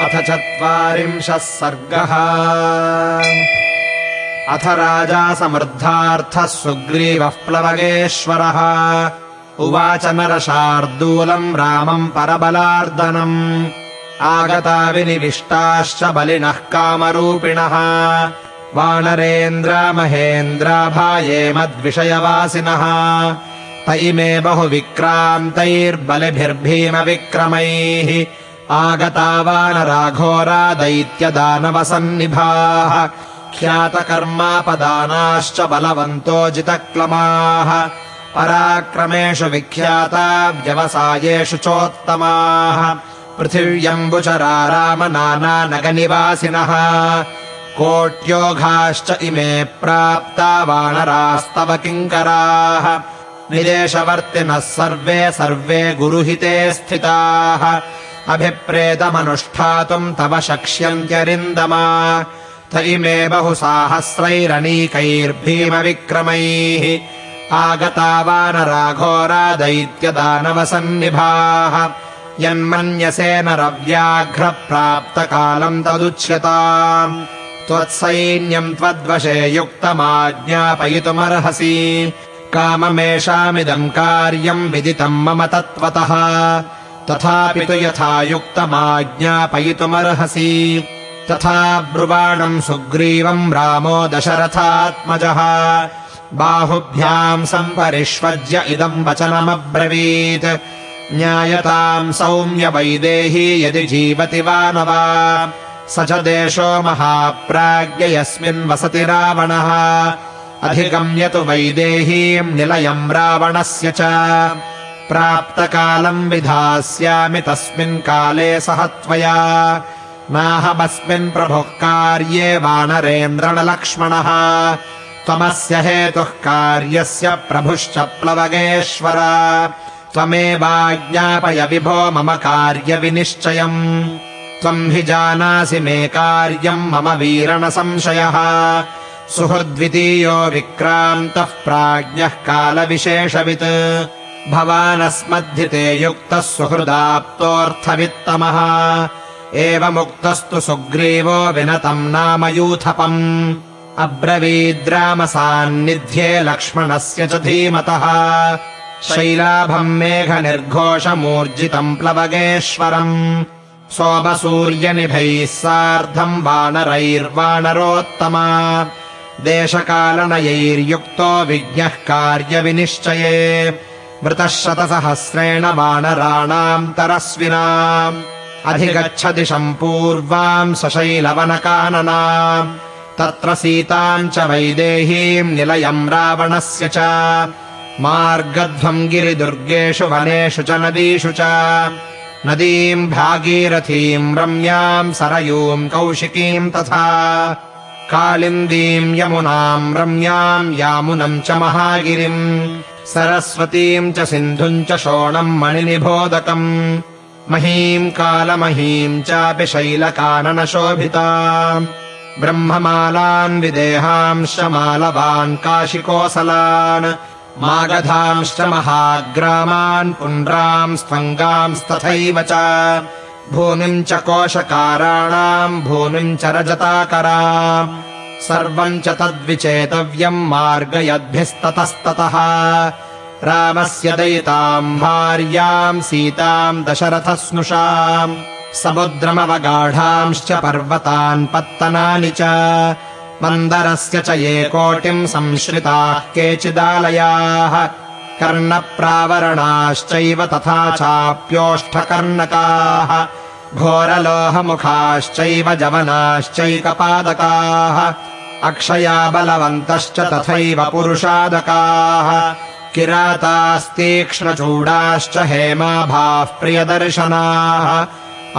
अथ चत्वारिंशः सर्गः। अथ राजा समृद्धार्थः सुग्रीवः प्लवगेश्वरः। उवाच नरशार्दूलम् रामम् परबलार्दनम् आगता विनिविष्टाश्च बलिनः कामरूपिणः। वानरेन्द्रा महेन्द्रा भाये मद्विषयवासिनः। त इमे बहुविक्रान्तैर्बलिभिर्भीमविक्रमैः आगता वानराघोरा दैत्यदानवसन्निभाः ख्यातकर्मापदानाश्च बलवन्तो जितक्लमाः। पराक्रमेषु विख्याता व्यवसायेषु चोत्तमाः। पृथिव्यम्बुचरा राम नानानगनिवासिनः कोट्योघाश्च इमे प्राप्ता वानरास्तव किङ्कराः। निदेशवर्तिनः सर्वे सर्वे गुरुहिते स्थिताः अभिप्रेतमनुष्ठातुम् तव शक्ष्यन्त्यरिन्दमा त इमे बहुसाहस्रैरणीकैर्भीमविक्रमैः आगता वानराघोरा दैत्यदानवसन्निभाः यन्मन्यसे नरव्याघ्रप्राप्तकालम् तदुच्यताम् त्वत्सैन्यम् त्वद्वशे युक्तमाज्ञापयितुमर्हसि। काममेषामिदम् कार्यम् विदितम् मम तत्त्वतः तथापि तु यथा युक्तमाज्ञापयितुमर्हसि तथा ब्रुवाणम् सुग्रीवम् रामो दशरथात्मजः। बाहुभ्याम् सम्परिष्वज्य इदम् वचनमब्रवीत्। ज्ञायताम् सौम्य वैदेही यदि जीवति वा न वा। स च देशो महाप्राज्ञ यस्मिन् वसति रावणः। अधिगम्य तु वैदेहीम् निलयम् रावणस्य च प्राप्तकालम् विधास्यामि तस्मिन् काले सह त्वया। नाहमस्मिन् प्रभुः कार्ये वानरेन्द्रणलक्ष्मणः त्वमस्य हेतुः कार्यस्य प्रभुश्च प्लवगेश्वर। त्वमेवाज्ञापय विभो मम कार्यविनिश्चयम्। त्वम् हि जानासि मे कार्यम् मम वीरणसंशयः। सुहृद्वितीयो विक्रान्तः प्राज्ञः कालविशेषवित् भवानस्मद्धिते युक्तः सुहृदाप्तोऽर्थवित्तमः। एवमुक्तस्तु सुग्रीवो विनतम् नाम यूथपम्। अब्रवीद्रामसान्निध्ये लक्ष्मणस्य च धीमतः। शैलाभम् मेघनिर्घोषमूर्जितम् प्लवगेश्वरम्। सोमसूर्यनिभैः सार्धम् वानरैर्वानरोत्तमा। देशकालनयैर्युक्तो विज्ञः कार्यविनिश्चये वृतः शतसहस्रेण वानराणाम् तरस्विनाम्। अधिगच्छदिशम् पूर्वाम् सशैलवनकाननाम्। तत्र सीताम् च वैदेहीम् निलयम् रावणस्य च। मार्गध्वम् गिरिदुर्गेषु वनेषु च नदीषु च। नदीम् भागीरथीम् रम्याम् सरयूम् कौशिकीम् तथा। कालिन्दीम् यमुनाम् रम्याम् यामुनम् च महागिरिम् सरस्वतीम् च सिन्धुम् च शोणम् मणिनिबोधकम्। महीम् कालमहीम् चापि शैलकाननशोभिता। ब्रह्ममालान् विदेहांश्च मालवान् काशिकोसलान्। मागधांश्च महाग्रामान् पुण्ड्राम् च। भूमिम् च कोशकाराणाम् भूमिम् च रजताकरा सर्वम् च तद्विचेतव्यम् मार्गयद्भिस्ततस्ततः। रामस्य दयिताम् भार्याम् सीताम् दशरथः स्नुषाम् समुद्रमवगाढांश्च पर्वतान् पत्तनानि च मन्दरस्य च ये कोटिम् संश्रिताः केचिदालयाः कर्णप्रावरणाश्चैव तथा चाप्योष्ठकर्णकाः घोरलोहमुखाश्चैव जवनाश्चैकपादकाः अक्षया बलवन्तश्च तथैव पुरुषादकाः। किरातास्तीक्ष्णचूडाश्च हेमाभाः प्रियदर्शनाः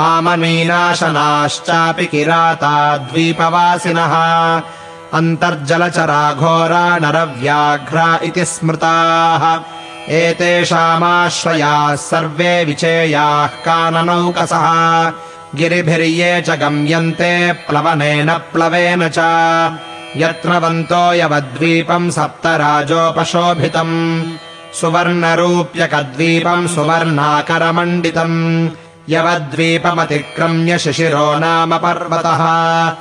आममीनाशनाश्चापि किराता द्वीपवासिनः। अन्तर्जलचरा घोरा नरव्याघ्रा इति स्मृताः एतेषामाश्रयाः सर्वे विचेयाः काननौकसः। गिरिभिर्ये च गम्यन्ते प्लवनेन प्लवेन च। यत्नवन्तो यवद्वीपम् सप्तराजोपशोभितम्। सुवर्णरूप्यकद्वीपम् सुवर्णाकरमण्डितम्। यवद्वीपमतिक्रम्य शिशिरो नाम पर्वतः।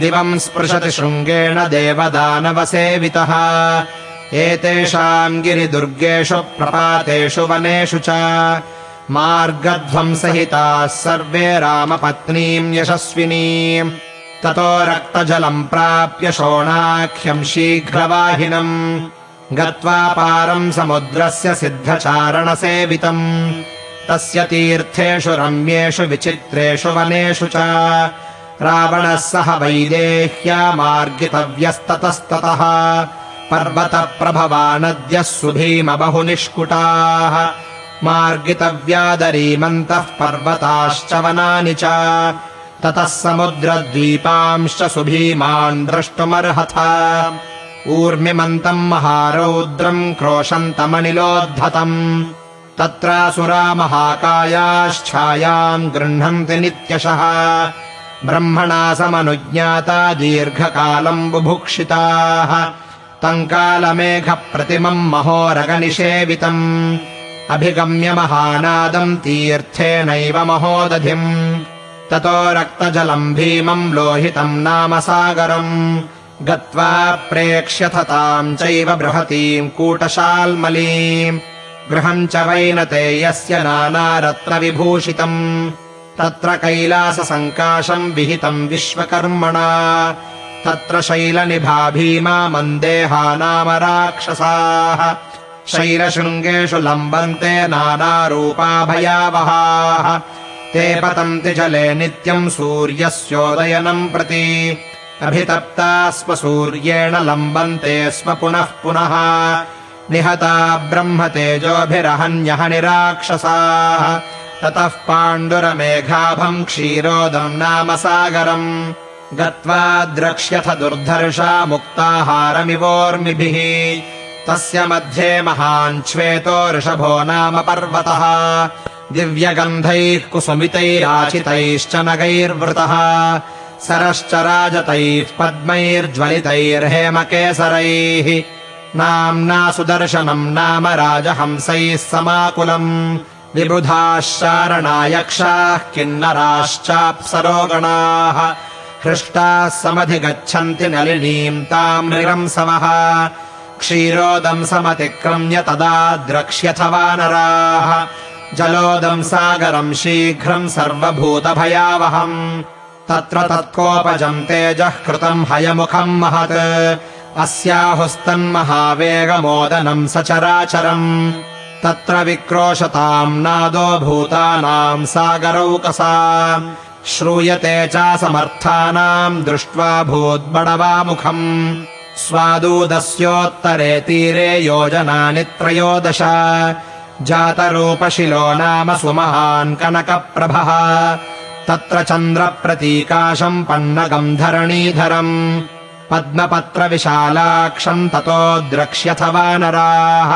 दिवम् स्पृशति शृङ्गेण देवदानवसेवितः एतेषाम् गिरिदुर्गेषु प्रपातेषु वनेषु च मार्गध्वंसहिताः सर्वे रामपत्नीम् यशस्विनीम्। ततो रक्तजलम् प्राप्य शोणाख्यम् शीघ्रवाहिनम्। गत्वा पारम् समुद्रस्य सिद्धचारणसेवितम्। तस्य तीर्थेषु रम्येषु विचित्रेषु वनेषु च। रावणः सह वैदेह्या मार्गितव्यस्ततस्ततः पर्वतप्रभवा नद्यः सुभीम बहुनिष्कुटाः मार्गितव्यादरीमन्तः पर्वताश्च वनानि च। ततः समुद्रद्वीपांश्च सुभीमान् द्रष्टुमर्हथ। ऊर्मिमन्तम् महारौद्रम् क्रोशन्तमनिलोद्धतम् तत्रासुरा महाकायाश्छायाम् गृह्णन्ति नित्यशः। ब्रह्मणा समनुज्ञाता दीर्घकालम् बुभुक्षिताः तम् कालमेघप्रतिमम् महोरगनिषेवितम्। अभिगम्य महानादम् तीर्थेनैव महोदधिम्। ततो रक्तजलम् भीमम् लोहितम् नाम सागरम्। गत्वा प्रेक्ष्यथताम् चैव बृहतीम् कूटशाल्मलीम् गृहम् च वैनते यस्य नानारत्नविभूषितम्। तत्र कैलाससङ्काशम् विहितम् विश्वकर्मणा तत्र शैलनिभा भीमा मन्देहा नाम राक्षसाः शैलशृङ्गेषु लम्बन्ते नानारूपा भयावहाः ते पतन्ति जले नित्यम् सूर्यस्योदयनम् प्रति। अभितप्ता स्म सूर्येण लम्बन्ते स्म पुनः पुनः। निहता ब्रह्म तेजोभिरहन्यहनिराक्षसाः ततः पाण्डुरमेघाभम् क्षीरोदम् नाम सागरम् गत्वा द्रक्ष्यथ दुर्धर्षा मुक्ताहारमिवोर्मिभिः। तस्य मध्ये महान् श्वेतो ऋषभो नाम पर्वतः। दिव्यगन्धैः कुसुमितैराचितैश्च नगैर्वृतः। सरश्च राजतैः पद्मैर्ज्वलितैर्हेमकेसरैः। नाम्ना सुदर्शनम् नाम राजहंसैः समाकुलम्। विबुधाः शारणायक्षाः किन्नराश्चाप्सरोगणाः हृष्टाः समधिगच्छन्ति नलिनीम् ताम् निरंसवः क्षीरोदम् समतिक्रम्य तदा द्रक्ष्यथ वानराः जलोदम् सागरम् शीघ्रम् सर्वभूतभयावहम्। तत्र तत्कोपजम् तेजः कृतम् हयमुखम् महत्। अस्याहुस्तन्महावेगमोदनम् सचराचरम्। तत्र विक्रोशताम् नादो भूतानाम् सागरौकसा श्रूयते चासमर्थानाम् दृष्ट्वा भूद्बडवामुखम् स्वादूदस्योत्तरे तीरे योजनानि त्रयोदश। जातरूपशिलो नाम सुमहान् कनकप्रभः। तत्र चन्द्रप्रतीकाशम् पन्नगम् धरणीधरम् पद्मपत्रविशालाक्षम् ततो द्रक्ष्यथ वानराः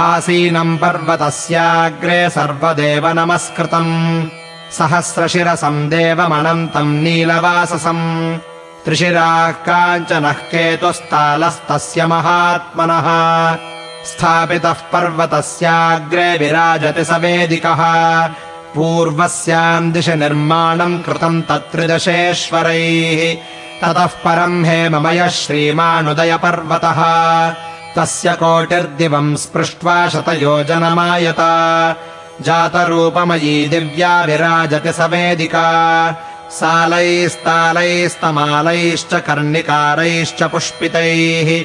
आसीनम् पर्वतस्याग्रे सर्वदेव नमस्कृतम् सहस्रशिरसम् देवमनन्तम् नीलवाससम्। त्रिशिराः काञ्चनः केतुस्तालस्तस्य महात्मनः। स्थापितः पर्वतस्याग्रे विराजति स वेदिकः। पूर्वस्याम् दिशि निर्माणम् कृतम् तत्त्रिदशेश्वरैः। ततः परम् हेममयः श्रीमानुदयपर्वतः। तस्य कोटिर्दिवम् स्पृष्ट्वा शतयोजनमायता जातरूपमयी दिव्या विराजति स वेदिका सालैस्तालैस्तमालैश्च कर्णिकारैश्च पुष्पितैः।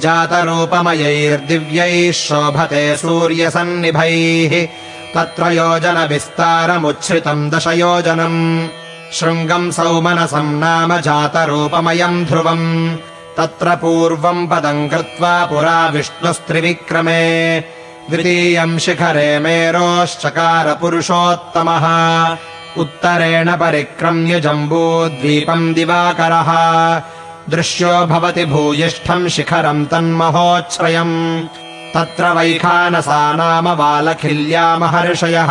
जातरूपमयैर्दिव्यैः शोभते सूर्यसन्निभैः। तत्र योजनविस्तारमुच्छ्रितम् दशयोजनम्। शृङ्गम् सौमनसम् नाम जातरूपमयम् ध्रुवम्। तत्र पूर्वम् पदम् कृत्वा पुरा विष्णुस्त्रिविक्रमे द्वितीयम् शिखरे मेरोश्चकार पुरुषोत्तमः उत्तरेण परिक्रम्य जम्बूद्वीपम् दिवाकरः। दृश्यो भवति भूयिष्ठम् शिखरम् तन्महोच्छ्रयम्। तत्र वैखानसा नाम बालखिल्या महर्षयः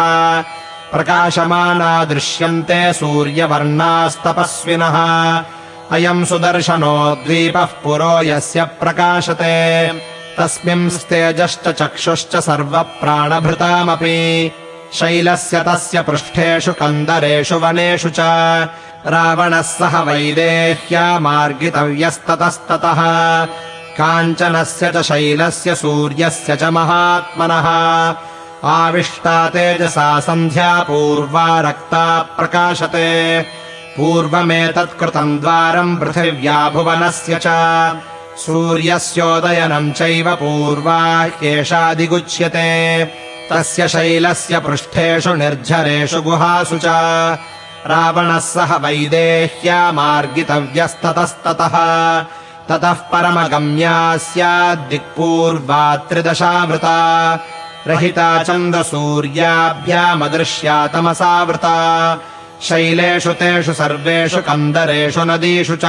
प्रकाशमाना दृश्यन्ते सूर्यवर्णास्तपस्विनः। अयम् सुदर्शनो द्वीपः पुरो यस्य प्रकाशते तस्मिंस्तेजश्च चक्षुश्च सर्वप्राणभृतामपि। शैलस्य तस्य पृष्ठेषु कन्दरेषु वनेषु च। रावणः सह वैदेह्या मार्गितव्यस्ततस्ततः। काञ्चनस्य च शैलस्य सूर्यस्य च महात्मनः। आविष्टा तेजसा सन्ध्या पूर्वा रक्ता प्रकाशते। पूर्वमेतत्कृतम् द्वारम् पृथिव्या भुवनस्य च सूर्यस्योदयनम् चैव पूर्वा एषादिगुच्यते। तस्य शैलस्य पृष्ठेषु निर्झरेषु गुहासु च। रावणः सह वैदेह्या मार्गितव्यस्ततस्ततः। ततः परमगम्या स्याद्दिक्पूर्वा त्रिदशावृता। रहिता चन्द्रसूर्याभ्यामदृश्या तमसावृता। शैलेषु तेषु सर्वेषु कन्दरेषु नदीषु च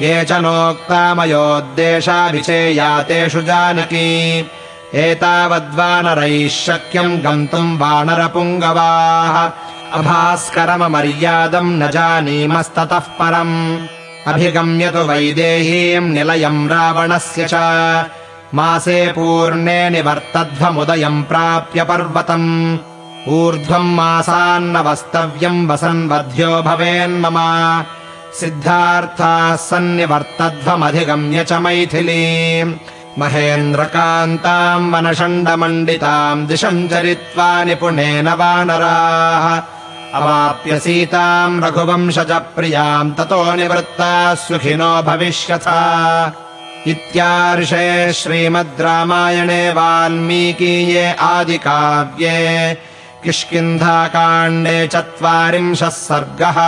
ये च नोक्तामयोद्देशा विचेया तेषु जानकी। एतावद्वानरैः शक्यम् गन्तुम् वानरपुङ्गवाः। अभास्करममर्यादम् न जानीमस्ततः परम्। अभिगम्य तु वैदेहीम् निलयम् रावणस्य च। मासे पूर्णे निवर्तध्वमुदयम् प्राप्य पर्वतम्। ऊर्ध्वम् मासान्नवस्तव्यम् वसन्वध्यो भवेन्मम सिद्धार्थाः सन्निवर्तध्वमधिगम्य च मैथिली। महेन्द्रकान्ताम् वनषण्डमण्डिताम् दिशम् चरित्वा निपुणेन वानराः। अवाप्य सीताम् रघुवंशजप्रियाम् ततो निवृत्ताः सुखिनो भविष्यथ। इत्यार्षे श्रीमद् रामायणे वाल्मीकीये आदिकाव्ये किष्किन्धाकाण्डे चत्वारिंशः सर्गः